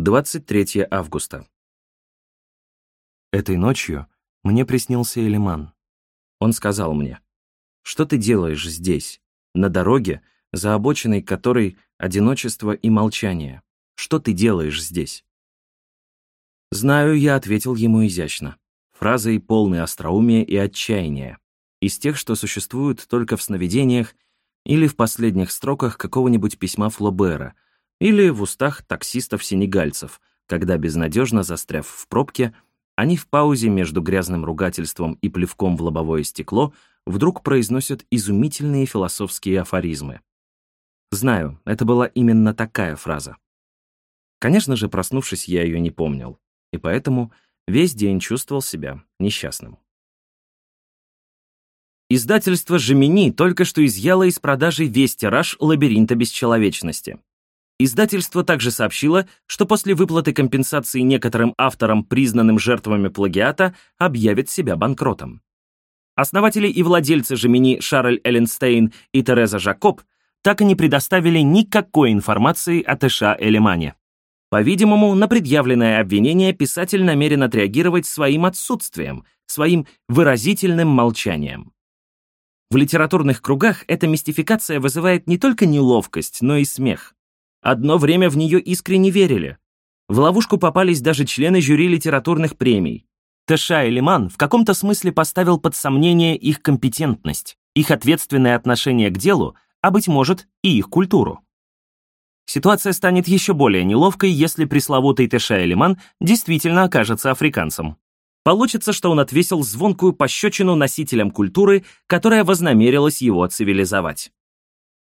23 августа. Этой ночью мне приснился Элиман. Он сказал мне, «Что ты делаешь здесь, на дороге, за обочиной которой одиночество и молчание? Что ты делаешь здесь?» Знаю, я ответил ему изящно, фразой полной остроумия и отчаяния, из тех, что существуют только в сновидениях или в последних строках какого-нибудь письма Флобера — или в устах таксистов-сенегальцев, когда, безнадежно застряв в пробке, они в паузе между грязным ругательством и плевком в лобовое стекло вдруг произносят изумительные философские афоризмы. Знаю, это была именно такая фраза. Конечно же, проснувшись, я ее не помнил, и поэтому весь день чувствовал себя несчастным. Издательство «Жемини» только что изъяло из продажи весь тираж «Лабиринта бесчеловечности». Издательство также сообщило, что после выплаты компенсации некоторым авторам, признанным жертвами плагиата, объявит себя банкротом. Основатели и владельцы Жемини Шарль Элленстейн и Тереза Жакоб так и не предоставили никакой информации о Тэша Элемане. По-видимому, на предъявленное обвинение писатель намерен отреагировать своим отсутствием, своим выразительным молчанием. В литературных кругах эта мистификация вызывает не только неловкость, но и смех. Одно время в нее искренне верили. В ловушку попались даже члены жюри литературных премий. Тэша и Лиман в каком-то смысле поставил под сомнение их компетентность, их ответственное отношение к делу, а, быть может, и их культуру. Ситуация станет еще более неловкой, если пресловутый Тэша Элиман действительно окажется африканцем. Получится, что он отвесил звонкую пощечину носителям культуры, которая вознамерилась его цивилизовать.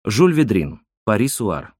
Жюль Ведрин, Пари Суар,